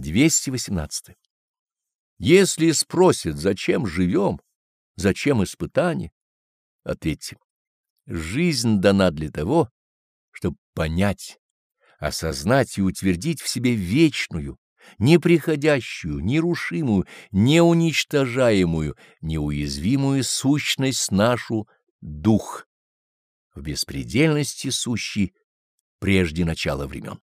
218. Если спросят, зачем живем, зачем испытания, ответьте, жизнь дана для того, чтобы понять, осознать и утвердить в себе вечную, неприходящую, нерушимую, неуничтожаемую, неуязвимую сущность нашу дух, в беспредельности сущий прежде начала времен.